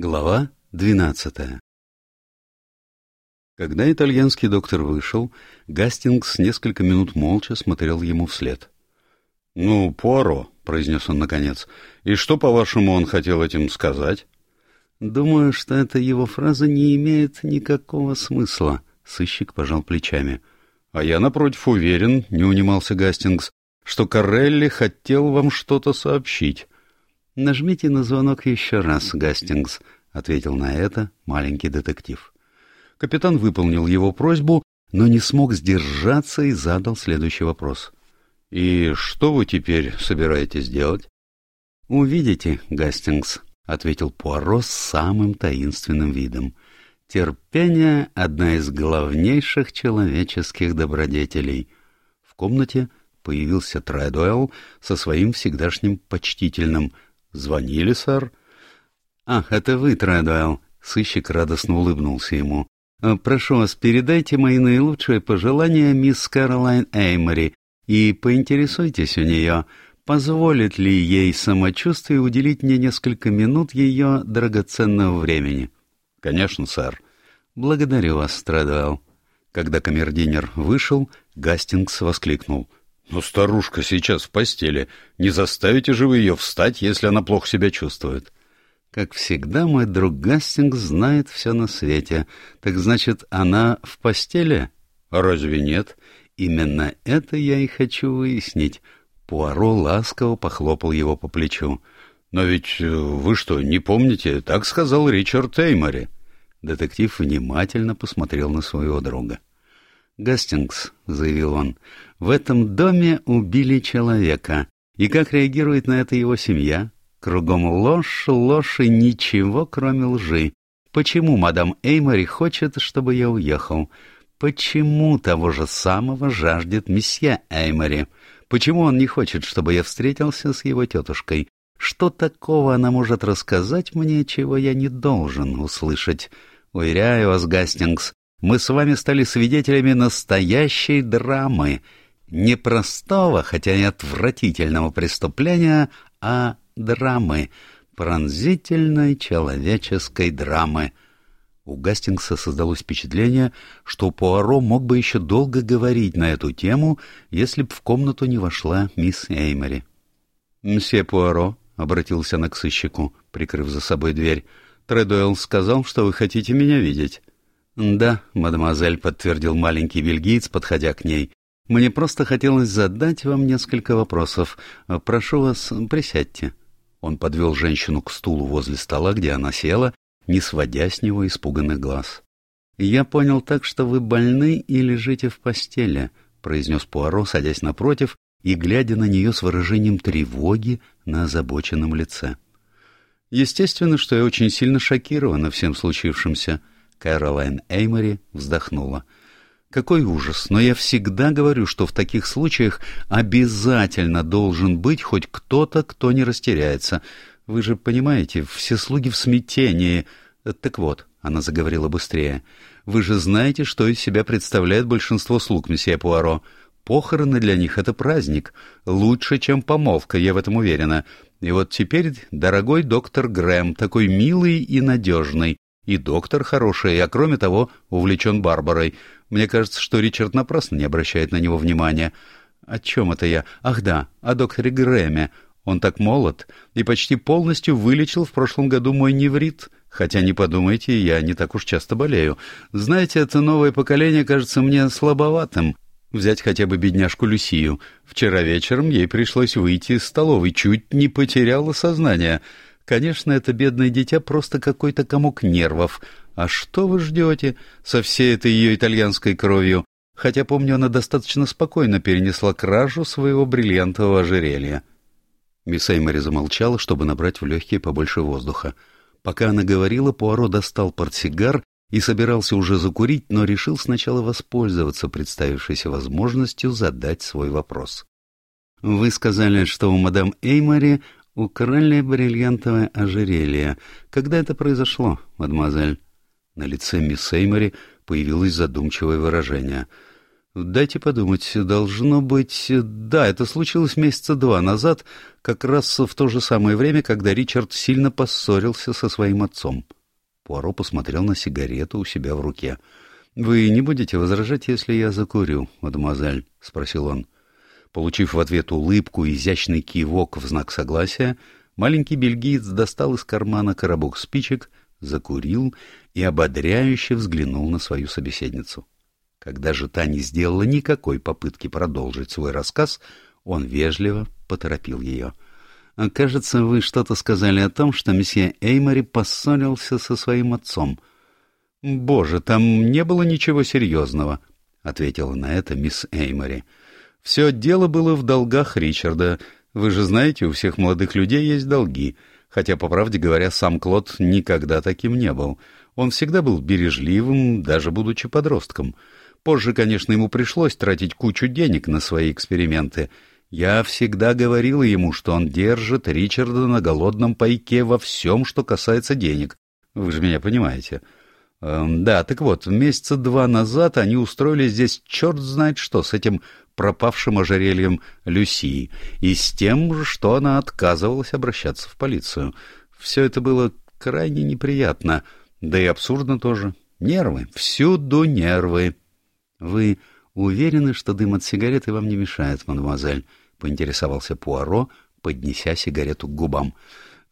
Глава двенадцатая Когда итальянский доктор вышел, Гастингс несколько минут молча смотрел ему вслед. — Ну, Пуаро, — произнес он наконец, — и что, по-вашему, он хотел этим сказать? — Думаю, что эта его фраза не имеет никакого смысла, — сыщик пожал плечами. — А я, напротив, уверен, — не унимался Гастингс, — что Карелли хотел вам что-то сообщить. «Нажмите на звонок еще раз, Гастингс», — ответил на это маленький детектив. Капитан выполнил его просьбу, но не смог сдержаться и задал следующий вопрос. «И что вы теперь собираетесь делать?» «Увидите, Гастингс», — ответил Пуаро с самым таинственным видом. «Терпение — одна из главнейших человеческих добродетелей». В комнате появился Трэдуэлл со своим всегдашним почтительным — «Звонили, сэр?» «Ах, это вы, Трэдуэлл!» Сыщик радостно улыбнулся ему. «Э, «Прошу вас, передайте мои наилучшие пожелания мисс Кэролайн Эймори и поинтересуйтесь у нее, позволит ли ей самочувствие уделить мне несколько минут ее драгоценного времени». «Конечно, сэр». «Благодарю вас, Трэдуэлл». Когда камердинер вышел, Гастингс воскликнул. Но старушка сейчас в постели. Не заставите же вы ее встать, если она плохо себя чувствует. Как всегда, мой друг Гастингс знает все на свете. Так значит, она в постели? А разве нет? Именно это я и хочу выяснить. Пуаро ласково похлопал его по плечу. «Но ведь э, вы что, не помните? Так сказал Ричард Эймори». Детектив внимательно посмотрел на своего друга. «Гастингс», — заявил он, — «в этом доме убили человека. И как реагирует на это его семья? Кругом ложь, ложь и ничего, кроме лжи. Почему мадам Эймори хочет, чтобы я уехал? Почему того же самого жаждет месье Эймори? Почему он не хочет, чтобы я встретился с его тетушкой? Что такого она может рассказать мне, чего я не должен услышать? Уверяю вас, Гастингс, мы с вами стали свидетелями настоящей драмы, не простого, хотя и отвратительного преступления, а драмы, пронзительной человеческой драмы. У Гастингса создалось впечатление, что Пуаро мог бы еще долго говорить на эту тему, если б в комнату не вошла мисс Эймери. «Мсье Пуаро», — обратился она к сыщику, прикрыв за собой дверь, — «Тредуэлл сказал, что вы хотите меня видеть». «Да, мадемуазель», — подтвердил маленький бельгиец, подходя к ней. «Мне просто хотелось задать вам несколько вопросов. Прошу вас, присядьте». Он подвел женщину к стулу возле стола, где она села, не сводя с него испуганных глаз. «Я понял так, что вы больны и лежите в постели», — произнес Пуаро, садясь напротив и глядя на нее с выражением тревоги на озабоченном лице. «Естественно, что я очень сильно шокирована всем случившимся». Кэролайн Эймори вздохнула. Какой ужас, но я всегда говорю, что в таких случаях обязательно должен быть хоть кто-то, кто не растеряется. Вы же понимаете, все слуги в смятении. Так вот, она заговорила быстрее, вы же знаете, что из себя представляет большинство слуг, месье Пуаро. Похороны для них — это праздник. Лучше, чем помолвка, я в этом уверена. И вот теперь, дорогой доктор Грэм, такой милый и надежный, и доктор хороший, а кроме того увлечен Барбарой. Мне кажется, что Ричард напрасно не обращает на него внимания. О чем это я? Ах да, о докторе Грэме. Он так молод и почти полностью вылечил в прошлом году мой неврит. Хотя, не подумайте, я не так уж часто болею. Знаете, это новое поколение кажется мне слабоватым. Взять хотя бы бедняжку Люсию. Вчера вечером ей пришлось выйти из столовой, чуть не потеряла сознание. Конечно, это бедное дитя просто какой-то комок нервов. А что вы ждете со всей этой ее итальянской кровью? Хотя, помню, она достаточно спокойно перенесла кражу своего бриллиантового ожерелья. Мисс Эймори замолчала, чтобы набрать в легкие побольше воздуха. Пока она говорила, Пуаро достал портсигар и собирался уже закурить, но решил сначала воспользоваться представившейся возможностью задать свой вопрос. «Вы сказали, что у мадам Эймори украли бриллиантовое ожерелье. Когда это произошло, мадемуазель?» На лице мисс Эймори появилось задумчивое выражение. Дайте подумать, должно быть... Да, это случилось месяца два назад, как раз в то же самое время, когда Ричард сильно поссорился со своим отцом. Пуаро посмотрел на сигарету у себя в руке. «Вы не будете возражать, если я закурю, мадемуазель?» — спросил он. Получив в ответ улыбку и изящный кивок в знак согласия, маленький бельгиец достал из кармана коробок спичек, закурил и ободряюще взглянул на свою собеседницу. Когда же та не сделала никакой попытки продолжить свой рассказ, он вежливо поторопил ее. «Кажется, вы что-то сказали о том, что месье Эймори поссорился со своим отцом». «Боже, там не было ничего серьезного», — ответила на это мисс Эймори. «Все дело было в долгах Ричарда. Вы же знаете, у всех молодых людей есть долги, хотя, по правде говоря, сам Клод никогда таким не был. Он всегда был бережливым, даже будучи подростком». Позже, конечно, ему пришлось тратить кучу денег на свои эксперименты. Я всегда говорила ему, что он держит Ричарда на голодном пайке во всем, что касается денег. Вы же меня понимаете. Эм, да, так вот, месяца два назад они устроили здесь черт знает что с этим пропавшим ожерельем Люсии и с тем, что она отказывалась обращаться в полицию. Все это было крайне неприятно, да и абсурдно тоже. Нервы, всюду нервы. — Вы уверены, что дым от сигареты вам не мешает, мадемуазель? — поинтересовался Пуаро, поднеся сигарету к губам.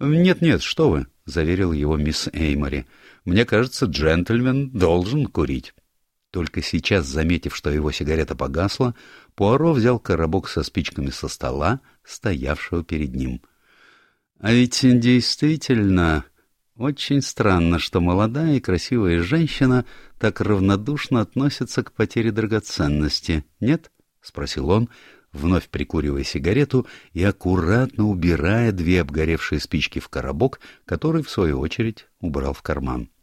«Нет-нет, что вы», — заверил его мисс Эймори. «Мне кажется, джентльмен должен курить». Только сейчас, заметив, что его сигарета погасла, Пуаро взял коробок со спичками со стола, стоявшего перед ним. «А ведь действительно очень странно, что молодая и красивая женщина так равнодушно относится к потере драгоценности, нет? — спросил он, вновь прикуривая сигарету и аккуратно убирая две обгоревшие спички в коробок, который, в свою очередь, убрал в карман. —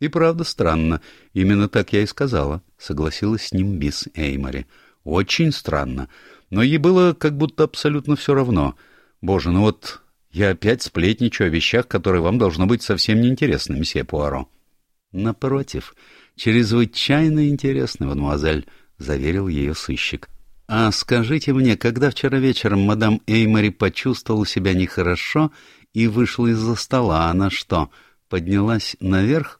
И правда странно, именно так я и сказала, — согласилась с ним мисс Эймори. — Очень странно, но ей было как будто абсолютно все равно. Боже, ну вот я опять сплетничаю о вещах, которые вам должно быть совсем неинтересны, месье Пуаро. — Напротив, чрезвычайно интересны, мадемуазель, — заверил ее сыщик. — А скажите мне, когда вчера вечером мадам Эймори почувствовала себя нехорошо и вышла из-за стола, она что, поднялась наверх? —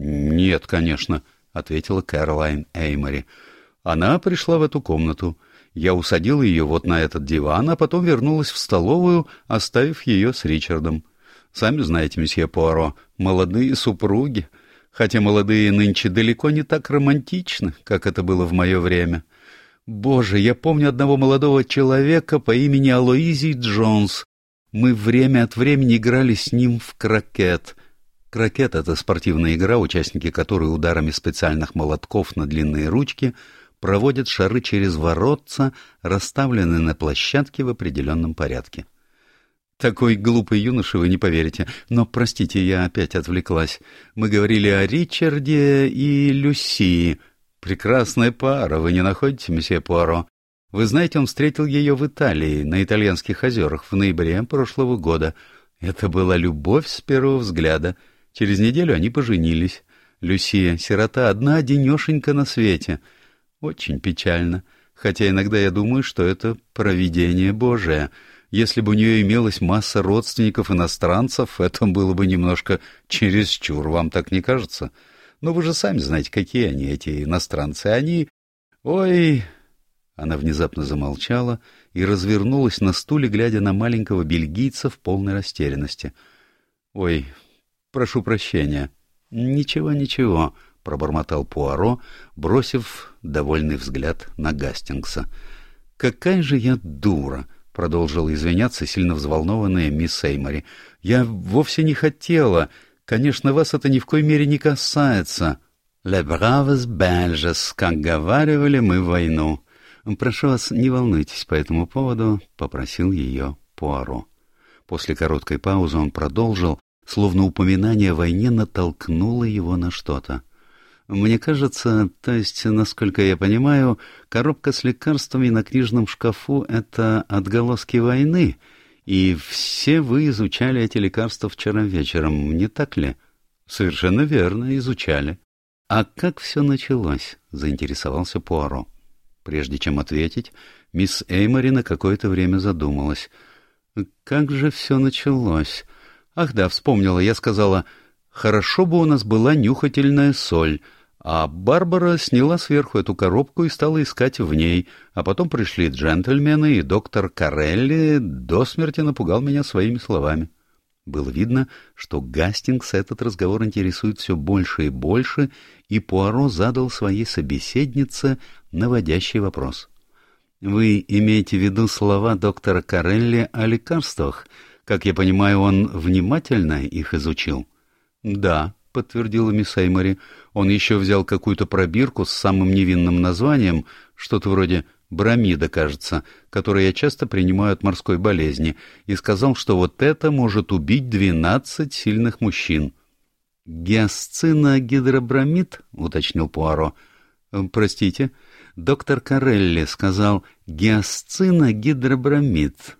Нет, конечно, — ответила Кэролайн Эймори. — Она пришла в эту комнату. Я усадил ее вот на этот диван, а потом вернулась в столовую, оставив ее с Ричардом. Сами знаете, месье Пуаро, молодые супруги, хотя молодые нынче далеко не так романтичны, как это было в мое время. Боже, я помню одного молодого человека по имени Алоизий Джонс. Мы время от времени играли с ним в крокет. Крокет — это спортивная игра, участники которой ударами специальных молотков на длинные ручки — проводят шары через воротца, расставленные на площадке в определенном порядке. Такой глупый юноша вы не поверите, но, простите, я опять отвлеклась. Мы говорили о Ричарде и Люси. Прекрасная пара, вы не находите, месье Пуаро? Вы знаете, он встретил ее в Италии, на итальянских озерах, в ноябре прошлого года. Это была любовь с первого взгляда. Через неделю они поженились. Люсия, сирота, одна денешенька на свете — очень печально, хотя иногда я думаю, что это провидение Божие. Если бы у нее имелась масса родственников-иностранцев, это было бы немножко чересчур, вам так не кажется? Но вы же сами знаете, какие они, эти иностранцы. Они... Ой... Она внезапно замолчала и развернулась на стуле, глядя на маленького бельгийца в полной растерянности. «Ой, прошу прощения». «Ничего, ничего», — пробормотал Пуаро, бросив довольный взгляд на Гастингса. «Какая же я дура!» — продолжила извиняться сильно взволнованная мисс Эймори. «Я вовсе не хотела. Конечно, вас это ни в коей мере не касается». «Le braves belges», как говаривали мы в войну. «Прошу вас, не волнуйтесь по этому поводу», — попросил ее Пуаро. После короткой паузы он продолжил, словно упоминание о войне натолкнуло его на что-то. Мне кажется, то есть, насколько я понимаю, коробка с лекарствами на книжном шкафу — это отголоски войны, и все вы изучали эти лекарства вчера вечером, не так ли? Совершенно верно, изучали. «А как все началось?» — заинтересовался Пуаро. Прежде чем ответить, мисс Эймори на какое-то время задумалась. «Как же все началось?» «Ах да, вспомнила, я сказала, хорошо бы у нас была нюхательная соль». А Барбара сняла сверху эту коробку и стала искать в ней, а потом пришли джентльмены, и доктор Карелли до смерти напугал меня своими словами. Было видно, что Гастингс этот разговор интересует все больше и больше, и Пуаро задал своей собеседнице наводящий вопрос. «Вы имеете в виду слова доктора Карелли о лекарствах? Как я понимаю, он внимательно их изучил?» «Да», — подтвердила мисс Эймори. «Он еще взял какую-то пробирку с самым невинным названием, что-то вроде «бромида», кажется, которое я часто принимаю от морской болезни, и сказал, что вот это может убить двенадцать сильных мужчин». «Гиасцина-гидробромид?» — уточнил Пуаро. «Простите, доктор Карелли сказал гиасцина-гидробромид».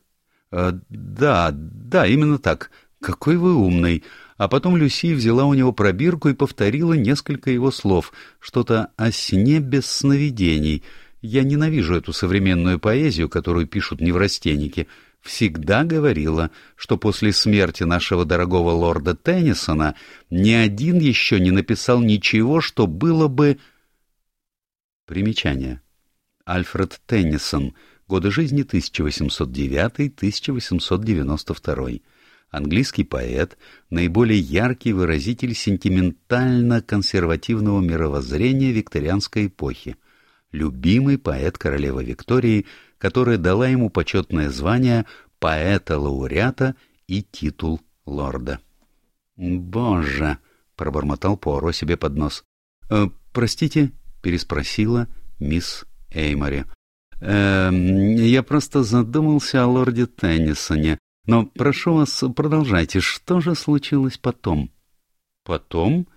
«Да, да, именно так. Какой вы умный!» А потом Люси взяла у него пробирку и повторила несколько его слов, что-то о сне без сновидений. Я ненавижу эту современную поэзию, которую пишут неврастенники. Всегда говорила, что после смерти нашего дорогого лорда Теннисона ни один еще не написал ничего, что было бы... Примечание. Альфред Теннисон. Годы жизни 1809-1892 английский поэт, наиболее яркий выразитель сентиментально-консервативного мировоззрения викторианской эпохи, любимый поэт королевы Виктории, которая дала ему почетное звание поэта-лауреата и титул лорда. «Боже!» — пробормотал Пуаро себе под нос. «Э, «Простите?» — переспросила мисс Эймори. «Э, «Я просто задумался о лорде Теннисоне. Но прошу вас, продолжайте. Что же случилось потом? Потом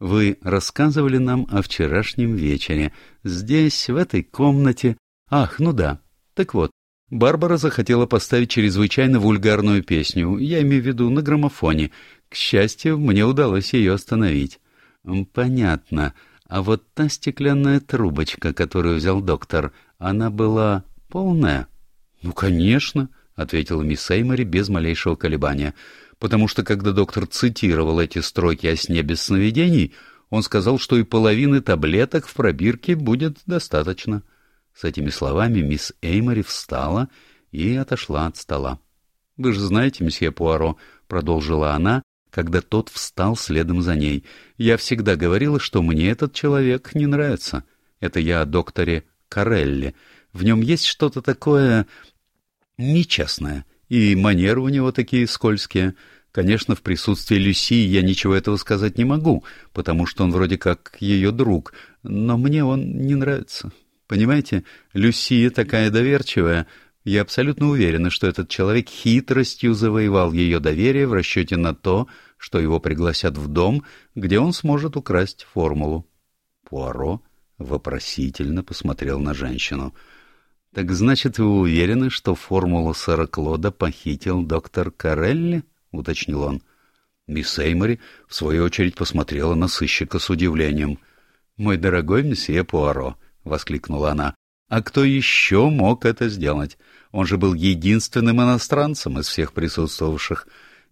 вы рассказывали нам о вчерашнем вечере. Здесь, в этой комнате. Ах, ну да. Так вот, Барбара захотела поставить чрезвычайно вульгарную песню. Я имею в виду на граммофоне. К счастью, мне удалось ее остановить. Понятно. А вот та стеклянная трубочка, которую взял доктор, она была полная? Ну, конечно. — ответила мисс Эймори без малейшего колебания, потому что, когда доктор цитировал эти строки о сне без сновидений, он сказал, что и половины таблеток в пробирке будет достаточно. С этими словами мисс Эймори встала и отошла от стола. — Вы же знаете, месье Пуаро, — продолжила она, когда тот встал следом за ней, — я всегда говорила, что мне этот человек не нравится. Это я о докторе Карелли. В нем есть что-то такое нечестная, и манеры у него такие скользкие. Конечно, в присутствии Люси я ничего этого сказать не могу, потому что он вроде как ее друг, но мне он не нравится. Понимаете, Люси такая доверчивая. Я абсолютно уверена, что этот человек хитростью завоевал ее доверие в расчете на то, что его пригласят в дом, где он сможет украсть формулу. Пуаро вопросительно посмотрел на женщину — «Так значит, вы уверены, что формулу сэра похитил доктор Карелли?» — уточнил он. Мисс Эймори, в свою очередь, посмотрела на сыщика с удивлением. «Мой дорогой месье Пуаро!» — воскликнула она. «А кто еще мог это сделать? Он же был единственным иностранцем из всех присутствовавших.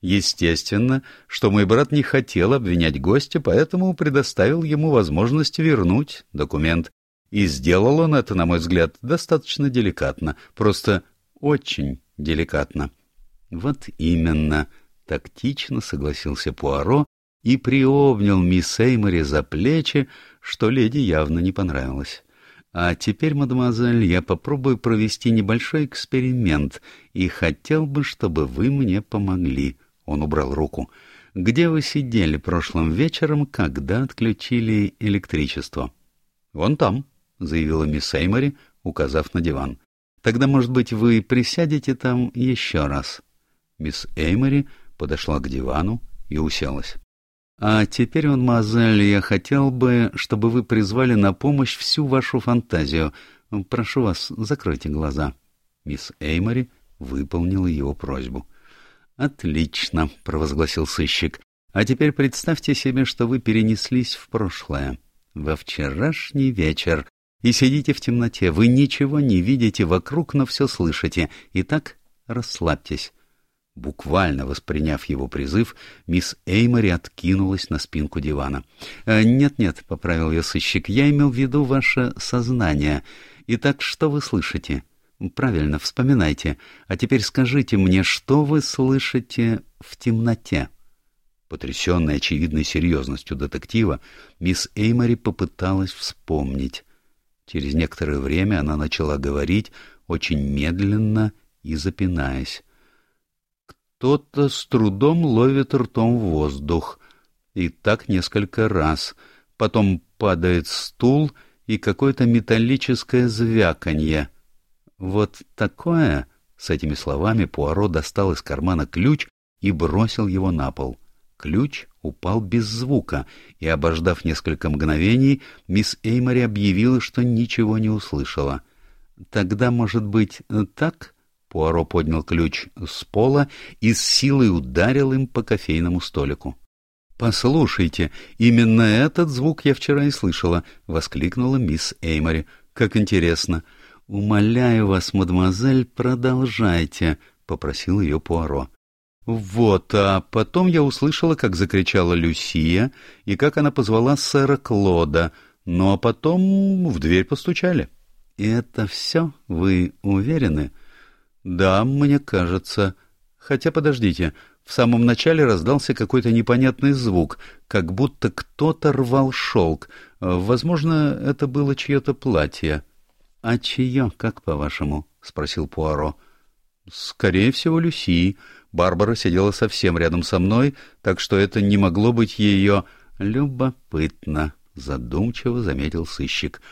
Естественно, что мой брат не хотел обвинять гостя, поэтому предоставил ему возможность вернуть документ. И сделал он это, на мой взгляд, достаточно деликатно, просто очень деликатно. Вот именно, тактично согласился Пуаро и приобнял мисс Эймори за плечи, что леди явно не понравилось. А теперь, мадемуазель, я попробую провести небольшой эксперимент и хотел бы, чтобы вы мне помогли. Он убрал руку. Где вы сидели прошлым вечером, когда отключили электричество? Вон там, — заявила мисс Эймори, указав на диван. «Тогда, может быть, вы присядете там еще раз?» Мисс Эймори подошла к дивану и уселась. «А теперь, мадемуазель, я хотел бы, чтобы вы призвали на помощь всю вашу фантазию. Прошу вас, закройте глаза». Мисс Эймори выполнила его просьбу. «Отлично», — провозгласил сыщик. «А теперь представьте себе, что вы перенеслись в прошлое. во вчерашний вечер. И сидите в темноте, вы ничего не видите вокруг, но все слышите. Итак, расслабьтесь. Буквально восприняв его призыв, мисс Эймори откинулась на спинку дивана. «Э, «Нет-нет», — поправил ее сыщик, — «я имел в виду ваше сознание. Итак, что вы слышите?» «Правильно, вспоминайте. А теперь скажите мне, что вы слышите в темноте?» Потрясенная очевидной серьезностью детектива, мисс Эймори попыталась вспомнить. Через некоторое время она начала говорить, очень медленно и запинаясь. Кто-то с трудом ловит ртом воздух. И так несколько раз. Потом падает стул и какое-то металлическое звяканье. Вот такое... С этими словами Пуаро достал из кармана ключ и бросил его на пол. Ключ упал без звука, и, обождав несколько мгновений, мисс Эймори объявила, что ничего не услышала. «Тогда, может быть, так?» Пуаро поднял ключ с пола и с силой ударил им по кофейному столику. «Послушайте, именно этот звук я вчера и слышала», — воскликнула мисс Эймори. «Как интересно!» «Умоляю вас, мадемуазель, продолжайте», — попросил ее Пуаро. Вот, а потом я услышала, как закричала Люсия, и как она позвала сэра Клода, ну а потом в дверь постучали. — И это все? Вы уверены? — Да, мне кажется. Хотя, подождите, в самом начале раздался какой-то непонятный звук, как будто кто-то рвал шелк. Возможно, это было чье-то платье. — А чье, как по-вашему? — спросил Пуаро. — Скорее всего, Люсии. Барбара сидела совсем рядом со мной, так что это не могло быть ее... Любопытно, задумчиво заметил сыщик.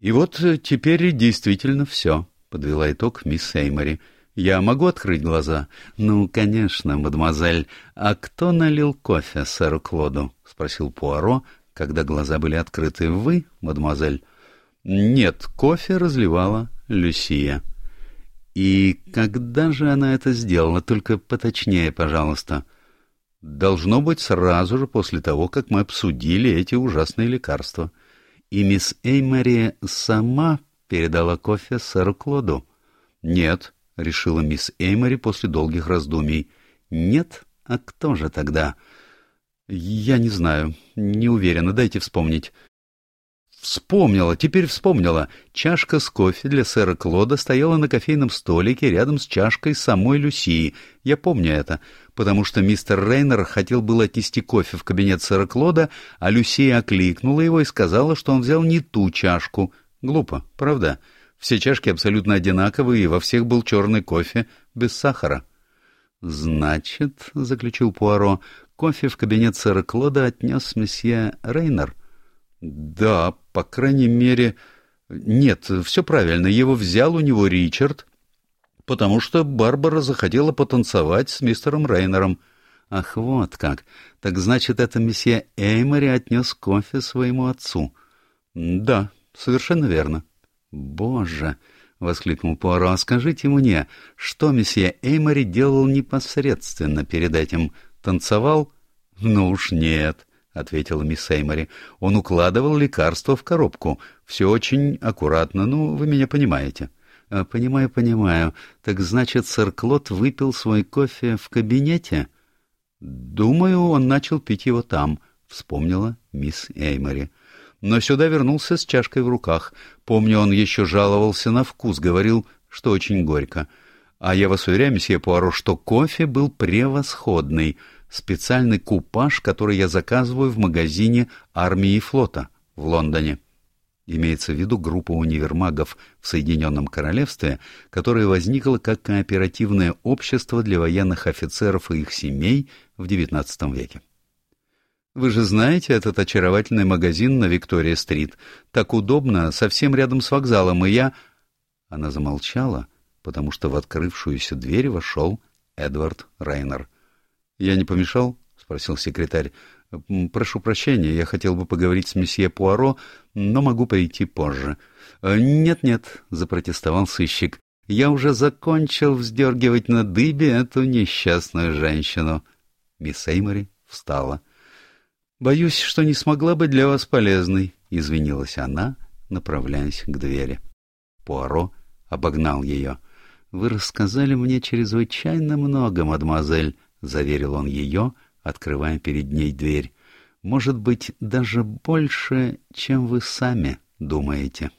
И вот теперь действительно все, подвела итог мисс Эймори. Я могу открыть глаза? Ну, конечно, мадемуазель. А кто налил кофе сэру Клоду? спросил Пуаро, когда глаза были открыты. Вы, мадемуазель? Нет, кофе разливала Люсия. И когда же она это сделала? Только поточнее, пожалуйста. Должно быть сразу же после того, как мы обсудили эти ужасные лекарства. И мисс Эймери сама передала кофе сэру Клоду. Нет, решила мисс Эймери после долгих раздумий. Нет? А кто же тогда? Я не знаю, не уверена, дайте вспомнить. Вспомнила, теперь вспомнила. Чашка с кофе для сэра Клода стояла на кофейном столике рядом с чашкой самой Люсии. Я помню это, потому что мистер Рейнер хотел было отнести кофе в кабинет сэра Клода, а Люсия окликнула его и сказала, что он взял не ту чашку. Глупо, правда? Все чашки абсолютно одинаковые, и во всех был черный кофе без сахара. «Значит, — заключил Пуаро, — кофе в кабинет сэра Клода отнес месье Рейнер». Да, по крайней мере... Нет, все правильно, его взял у него Ричард, потому что Барбара захотела потанцевать с мистером Рейнером. Ах, вот как. Так значит, это месье Эймори отнес кофе своему отцу. Да, совершенно верно. Боже! — воскликнул Пуаро. — А скажите мне, что месье Эймори делал непосредственно перед этим? Танцевал? Ну уж нет. —— ответила мисс Эймори. «Он укладывал лекарство в коробку. Все очень аккуратно, ну, вы меня понимаете». «А, «Понимаю, понимаю. Так значит, сэр Клод выпил свой кофе в кабинете?» «Думаю, он начал пить его там», — вспомнила мисс Эймори. Но сюда вернулся с чашкой в руках. Помню, он еще жаловался на вкус, говорил, что очень горько. А я вас уверяю, месье Пуаро, что кофе был превосходный — специальный купаж, который я заказываю в магазине армии и флота в Лондоне. Имеется в виду группа универмагов в Соединенном Королевстве, которая возникла как кооперативное общество для военных офицеров и их семей в XIX веке. Вы же знаете этот очаровательный магазин на Виктория-стрит. Так удобно, совсем рядом с вокзалом, и я... Она замолчала, потому что в открывшуюся дверь вошел Эдвард Рейнер. «Я не помешал?» — спросил секретарь. «Прошу прощения, я хотел бы поговорить с месье Пуаро, но могу прийти позже». «Э, «Нет-нет», — запротестовал сыщик. «Я уже закончил вздергивать на дыбе эту несчастную женщину». Мисс Эймори встала. «Боюсь, что не смогла быть для вас полезной», — извинилась она, направляясь к двери. Пуаро обогнал ее. «Вы рассказали мне чрезвычайно много, мадемуазель», — заверил он ее, открывая перед ней дверь. «Может быть, даже больше, чем вы сами думаете».